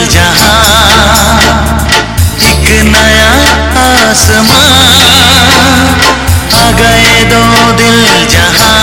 कल जहाँ एक नया आसमां आ गए दो दिल जहाँ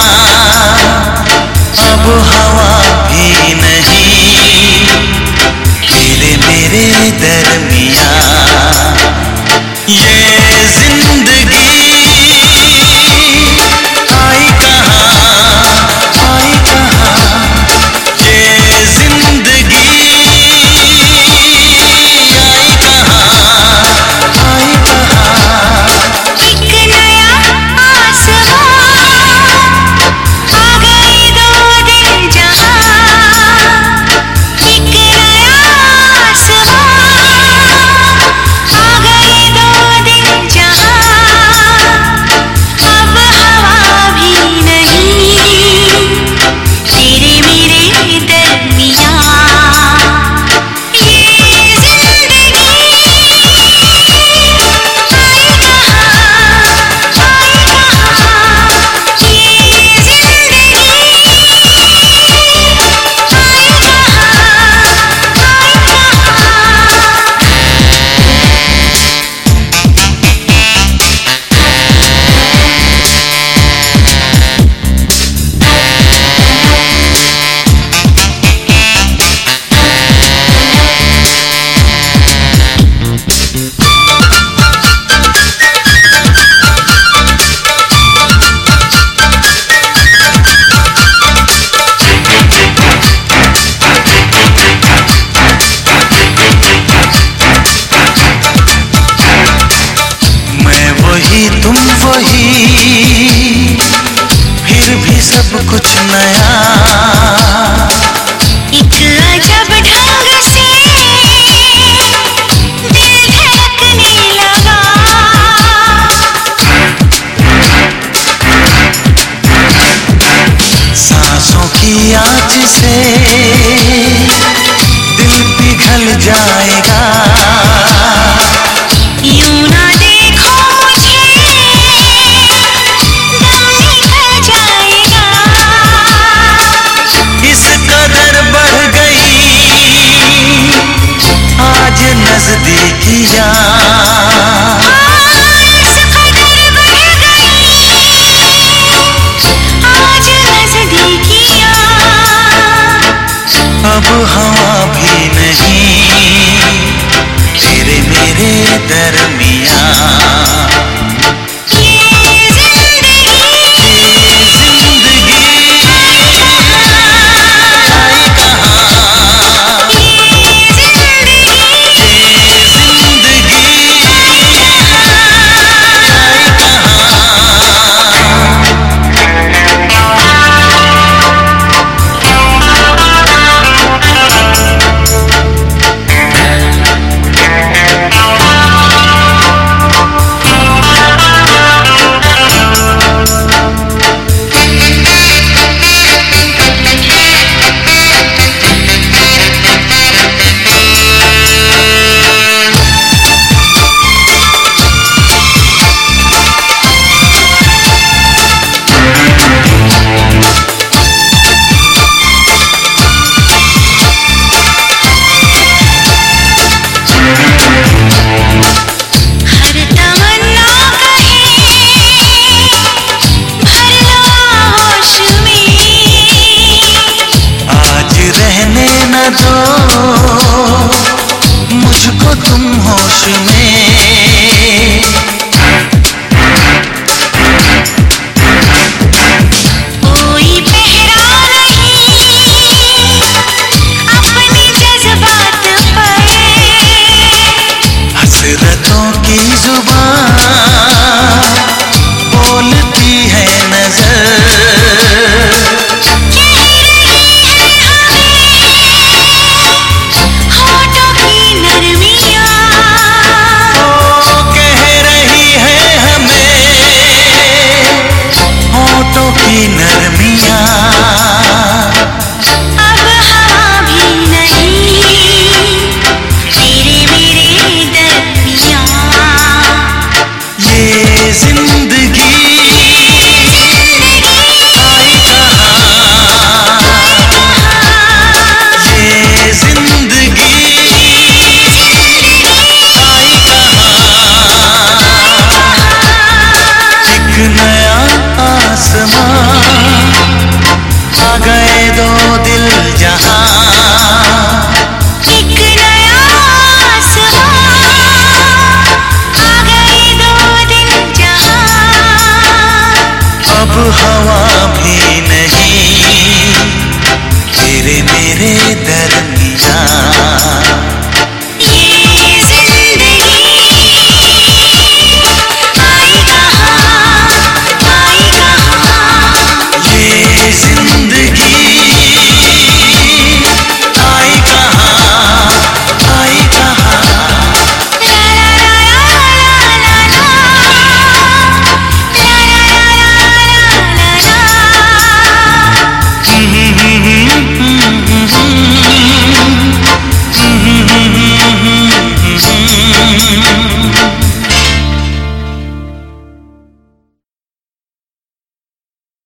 come